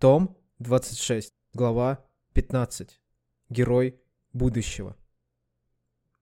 Том 26, глава 15. Герой будущего.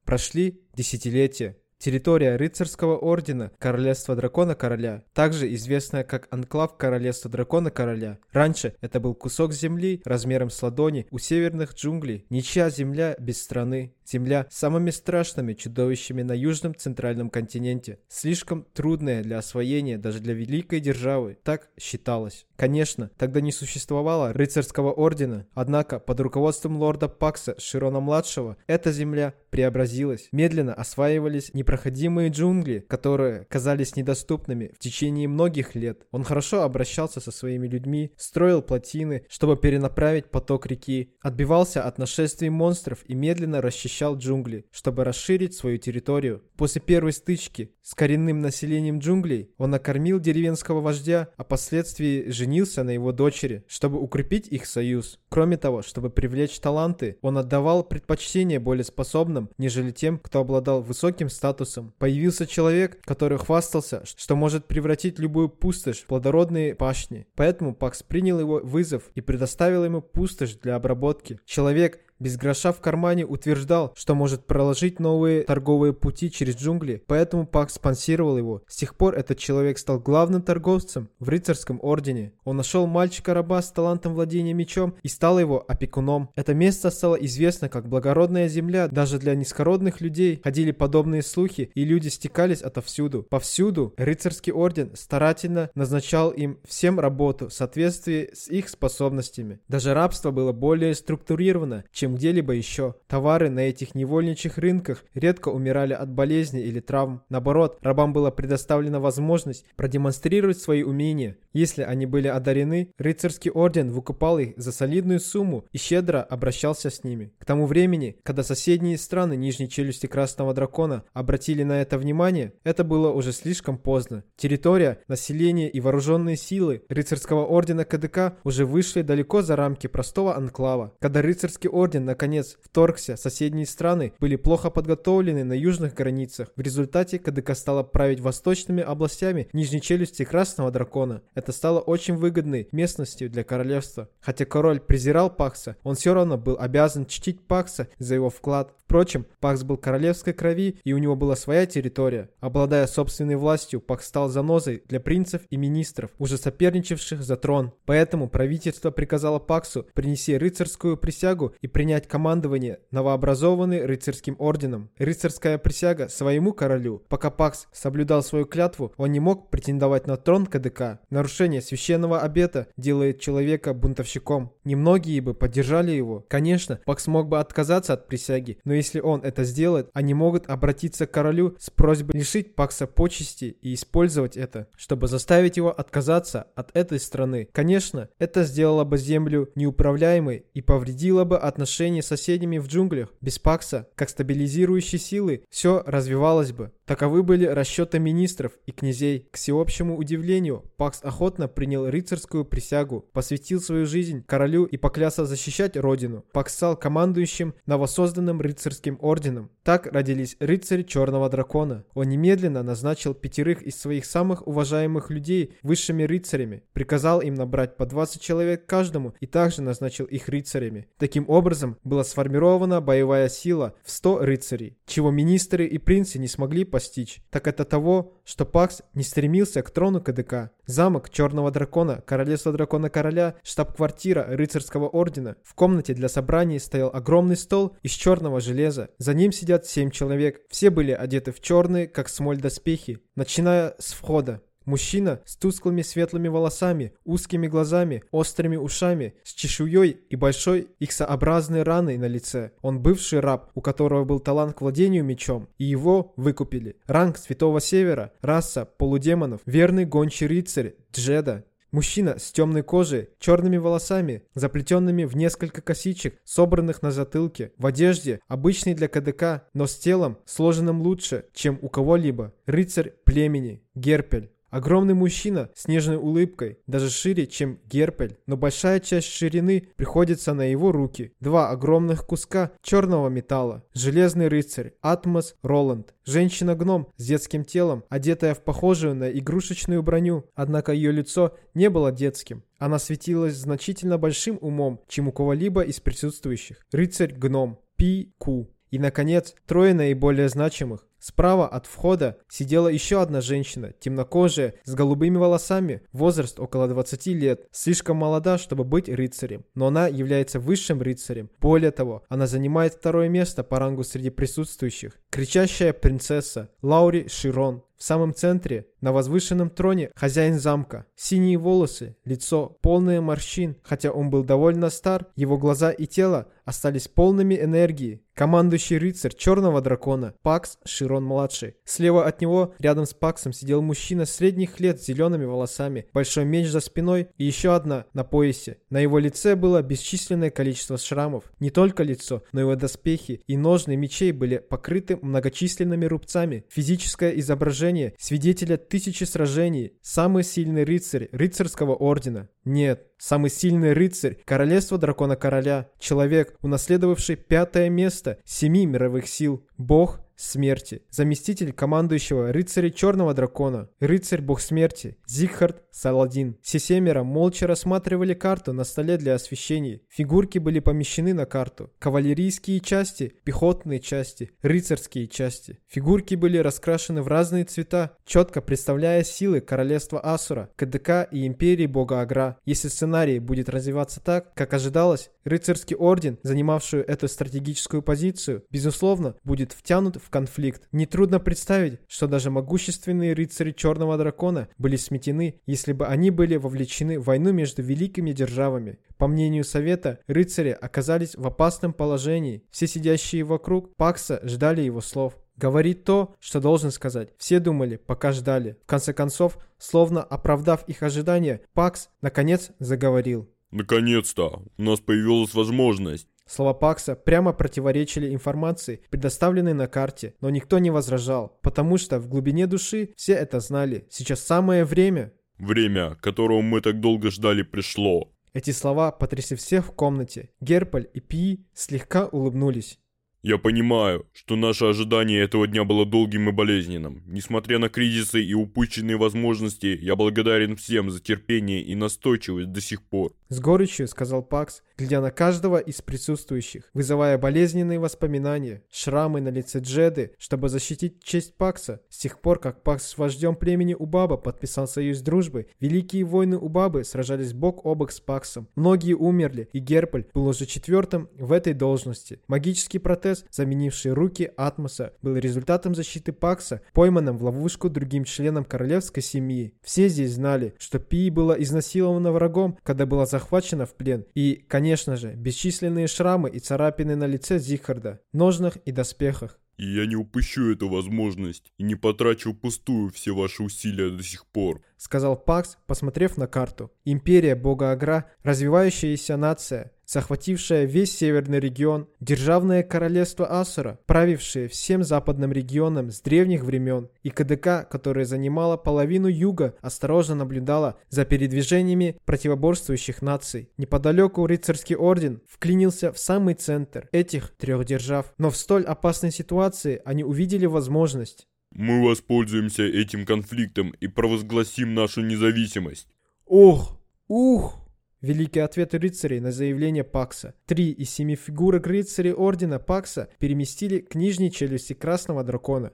Прошли десятилетия. Территория рыцарского ордена Королевства Дракона Короля, также известная как Анклав Королевства Дракона Короля. Раньше это был кусок земли размером с ладони у северных джунглей. Ничья земля без страны. Земля с самыми страшными чудовищами на южном центральном континенте. Слишком трудная для освоения даже для великой державы. Так считалось. Конечно, тогда не существовало рыцарского ордена, однако под руководством лорда Пакса Широна-младшего эта земля преобразилась. Медленно осваивались непроходимые джунгли, которые казались недоступными в течение многих лет. Он хорошо обращался со своими людьми, строил плотины, чтобы перенаправить поток реки, отбивался от нашествий монстров и медленно расчищал джунгли, чтобы расширить свою территорию. После первой стычки с коренным населением джунглей он накормил деревенского вождя, а впоследствии женился на его дочери, чтобы укрепить их союз. Кроме того, чтобы привлечь таланты, он отдавал предпочтение более способным, нежели тем, кто обладал высоким статусом. Появился человек, который хвастался, что может превратить любую пустошь в плодородные пашни. Поэтому Пакс принял его вызов и предоставил ему пустошь для обработки. Человек, без гроша в кармане утверждал, что может проложить новые торговые пути через джунгли, поэтому Пак спонсировал его. С тех пор этот человек стал главным торговцем в рыцарском ордене. Он нашел мальчика-раба с талантом владения мечом и стал его опекуном. Это место стало известно как благородная земля. Даже для низкородных людей ходили подобные слухи, и люди стекались отовсюду. Повсюду рыцарский орден старательно назначал им всем работу в соответствии с их способностями. Даже рабство было более структурировано, чем где-либо еще. Товары на этих невольничьих рынках редко умирали от болезни или травм. Наоборот, рабам была предоставлена возможность продемонстрировать свои умения. Если они были одарены, рыцарский орден выкупал их за солидную сумму и щедро обращался с ними. К тому времени, когда соседние страны Нижней Челюсти Красного Дракона обратили на это внимание, это было уже слишком поздно. Территория, население и вооруженные силы рыцарского ордена КДК уже вышли далеко за рамки простого анклава. Когда рыцарский орден, наконец, вторгся, соседние страны были плохо подготовлены на южных границах. В результате КДК стала править восточными областями нижней челюсти Красного Дракона. Это стало очень выгодной местностью для королевства. Хотя король презирал Пакса, он все равно был обязан чтить Пакса за его вклад. Впрочем, Пакс был королевской крови, и у него была своя территория. Обладая собственной властью, Пакс стал занозой для принцев и министров, уже соперничавших за трон. Поэтому правительство приказало Паксу принести рыцарскую присягу и принять командование новообразованный рыцарским орденом. Рыцарская присяга своему королю. Пока Пакс соблюдал свою клятву, он не мог претендовать на трон КДК. Нарушение священного обета делает человека бунтовщиком. Немногие бы поддержали его. Конечно, Пакс мог бы отказаться от присяги, но если он это сделает, они могут обратиться к королю с просьбой лишить Пакса почести и использовать это, чтобы заставить его отказаться от этой страны. Конечно, это сделало бы землю неуправляемой и повредило бы отношения с соседями в джунглях. Без Пакса, как стабилизирующей силы, все развивалось бы. Таковы были расчеты министров и князей. К всеобщему удивлению, Пакс охотно принял рыцарскую присягу, посвятил свою жизнь королю и поклялся защищать родину. Пакс стал командующим новосозданным рыцарским орденом. Так родились рыцари Черного Дракона. Он немедленно назначил пятерых из своих самых уважаемых людей высшими рыцарями, приказал им набрать по 20 человек каждому и также назначил их рыцарями. Таким образом, была сформирована боевая сила в 100 рыцарей, чего министры и принцы не смогли постичь, так это того, что Пакс не стремился к трону КДК. Замок Черного Дракона, Королевство Дракона Короля, штаб-квартира Рыцарского Ордена. В комнате для собраний стоял огромный стол из черного железа. За ним сидят семь человек. Все были одеты в черные, как смоль доспехи, начиная с входа. Мужчина с тусклыми светлыми волосами, узкими глазами, острыми ушами, с чешуей и большой иксообразной раной на лице. Он бывший раб, у которого был талант к владению мечом, и его выкупили. Ранг Святого Севера, раса полудемонов, верный гончий рыцарь, Джеда, Мужчина с темной кожей, черными волосами, заплетенными в несколько косичек, собранных на затылке, в одежде, обычной для КДК, но с телом, сложенным лучше, чем у кого-либо. Рыцарь племени, Герпель. Огромный мужчина с нежной улыбкой, даже шире, чем Герпель, но большая часть ширины приходится на его руки. Два огромных куска черного металла. Железный рыцарь, Атмос Роланд. Женщина-гном с детским телом, одетая в похожую на игрушечную броню. Однако ее лицо не было детским. Она светилась значительно большим умом, чем у кого-либо из присутствующих. Рыцарь-гном. Пи-Ку. И, наконец, трое наиболее значимых. Справа от входа сидела еще одна женщина, темнокожая, с голубыми волосами, возраст около 20 лет, слишком молода, чтобы быть рыцарем, но она является высшим рыцарем. Более того, она занимает второе место по рангу среди присутствующих. Кричащая принцесса Лаури Широн. В самом центре, на возвышенном троне, хозяин замка. Синие волосы, лицо полное морщин. Хотя он был довольно стар, его глаза и тело остались полными энергии. Командующий рыцарь черного дракона, Пакс Широн-младший. Слева от него, рядом с Паксом, сидел мужчина средних лет с зелеными волосами, большой меч за спиной и еще одна на поясе. На его лице было бесчисленное количество шрамов. Не только лицо, но его доспехи и ножны мечей были покрыты многочисленными рубцами. Физическое изображение свидетеля тысячи сражений. Самый сильный рыцарь рыцарского ордена. Нет, самый сильный рыцарь королевства дракона короля. Человек, унаследовавший пятое место семи мировых сил. Бог смерти, заместитель командующего рыцаря Черного Дракона, рыцарь Бог Смерти, Зигхард Саладин. Все семеро молча рассматривали карту на столе для освещения. Фигурки были помещены на карту. Кавалерийские части, пехотные части, рыцарские части. Фигурки были раскрашены в разные цвета, четко представляя силы королевства Асура, КДК и империи бога Агра. Если сценарий будет развиваться так, как ожидалось, рыцарский орден, занимавший эту стратегическую позицию, безусловно, будет втянут в конфликт. Нетрудно представить, что даже могущественные рыцари Черного Дракона были сметены, если бы они были вовлечены в войну между великими державами. По мнению Совета, рыцари оказались в опасном положении. Все сидящие вокруг Пакса ждали его слов. Говорит то, что должен сказать. Все думали, пока ждали. В конце концов, словно оправдав их ожидания, Пакс наконец заговорил. Наконец-то, у нас появилась возможность. Слова Пакса прямо противоречили информации, предоставленной на карте, но никто не возражал, потому что в глубине души все это знали. Сейчас самое время. Время, которого мы так долго ждали, пришло. Эти слова потрясли всех в комнате. Герполь и Пи слегка улыбнулись. Я понимаю, что наше ожидание этого дня было долгим и болезненным. Несмотря на кризисы и упущенные возможности, я благодарен всем за терпение и настойчивость до сих пор. С горечью сказал Пакс, глядя на каждого из присутствующих, вызывая болезненные воспоминания, шрамы на лице Джеды, чтобы защитить честь Пакса. С тех пор, как Пакс с вождем племени Убаба подписал союз дружбы, великие воины Убабы сражались бок о бок с Паксом. Многие умерли, и Герполь был уже четвертым в этой должности. Магический протез, заменивший руки Атмоса, был результатом защиты Пакса, пойманным в ловушку другим членом королевской семьи. Все здесь знали, что Пи была изнасилована врагом, когда была захвачена в плен, и, конечно же, бесчисленные шрамы и царапины на лице Зихарда, ножнах и доспехах. И я не упущу эту возможность и не потрачу пустую все ваши усилия до сих пор. Сказал Пакс, посмотрев на карту. Империя бога Агра, развивающаяся нация, захватившая весь северный регион, державное королевство Асура, правившее всем западным регионом с древних времен, и КДК, которая занимала половину юга, осторожно наблюдала за передвижениями противоборствующих наций. Неподалеку рыцарский орден вклинился в самый центр этих трех держав, но в столь опасной ситуации они увидели возможность. Мы воспользуемся этим конфликтом и провозгласим нашу независимость. Ох, ух! Великий ответ рыцарей на заявление Пакса. Три из семи фигурок рыцарей Ордена Пакса переместили к нижней челюсти Красного Дракона.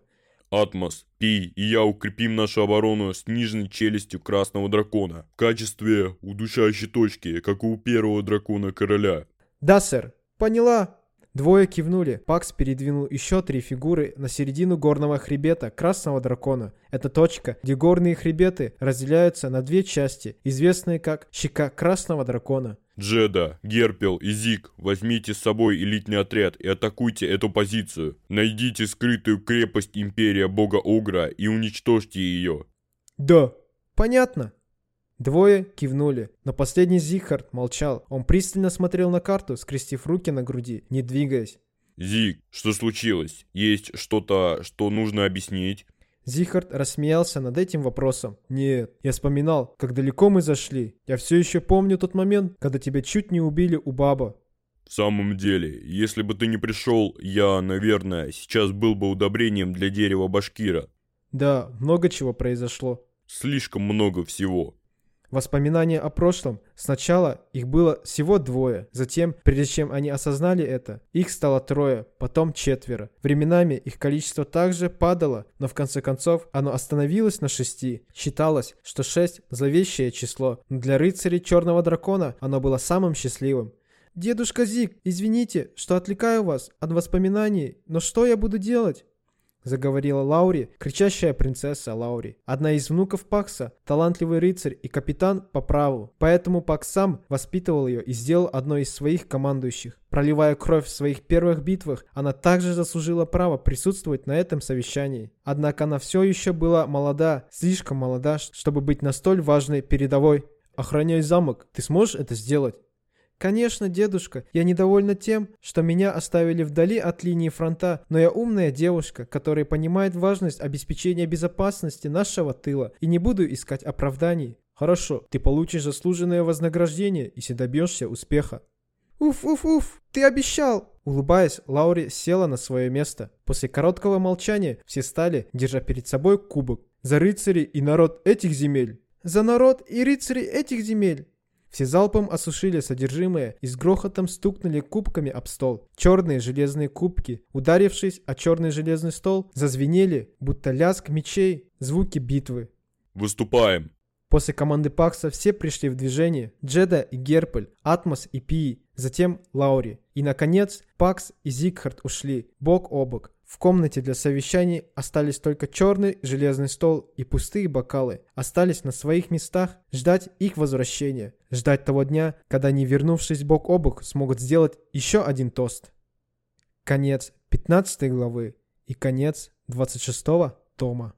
Атмос, Пи и я укрепим нашу оборону с нижней челюстью Красного Дракона в качестве удушающей точки, как у первого дракона короля. Да, сэр. Поняла. Двое кивнули. Пакс передвинул еще три фигуры на середину горного хребета Красного Дракона. Это точка, где горные хребеты разделяются на две части, известные как «Щека Красного Дракона». Джеда, Герпел и Зик, возьмите с собой элитный отряд и атакуйте эту позицию. Найдите скрытую крепость Империя Бога Огра и уничтожьте ее. Да, понятно. Двое кивнули, но последний Зихард молчал. Он пристально смотрел на карту, скрестив руки на груди, не двигаясь. Зик, что случилось? Есть что-то, что нужно объяснить? Зихард рассмеялся над этим вопросом. «Нет, я вспоминал, как далеко мы зашли. Я все еще помню тот момент, когда тебя чуть не убили у баба. В самом деле, если бы ты не пришел, я, наверное, сейчас был бы удобрением для дерева башкира. Да, много чего произошло. Слишком много всего. Воспоминания о прошлом. Сначала их было всего двое. Затем, прежде чем они осознали это, их стало трое, потом четверо. Временами их количество также падало, но в конце концов оно остановилось на шести. Считалось, что шесть – зловещее число, но для рыцарей Черного Дракона оно было самым счастливым. «Дедушка Зик, извините, что отвлекаю вас от воспоминаний, но что я буду делать?» Заговорила Лаури, кричащая принцесса Лаури. Одна из внуков Пакса, талантливый рыцарь и капитан по праву. Поэтому Пакс сам воспитывал ее и сделал одной из своих командующих. Проливая кровь в своих первых битвах, она также заслужила право присутствовать на этом совещании. Однако она все еще была молода, слишком молода, чтобы быть на столь важной передовой. «Охраняй замок, ты сможешь это сделать?» «Конечно, дедушка, я недовольна тем, что меня оставили вдали от линии фронта, но я умная девушка, которая понимает важность обеспечения безопасности нашего тыла и не буду искать оправданий. Хорошо, ты получишь заслуженное вознаграждение, если добьешься успеха». «Уф-уф-уф, ты обещал!» Улыбаясь, Лаури села на свое место. После короткого молчания все стали, держа перед собой кубок. «За рыцарей и народ этих земель!» «За народ и рыцарей этих земель!» Все залпом осушили содержимое и с грохотом стукнули кубками об стол. Черные железные кубки, ударившись о черный железный стол, зазвенели, будто лязг мечей, звуки битвы. «Выступаем!» После команды Пакса все пришли в движение. Джеда и Герпель, Атмос и Пи, затем Лаури. И, наконец, Пакс и Зигхард ушли, бок о бок. В комнате для совещаний остались только черный железный стол и пустые бокалы. Остались на своих местах ждать их возвращения. Ждать того дня, когда они, вернувшись бок о бок, смогут сделать еще один тост. Конец 15 главы и конец 26 тома.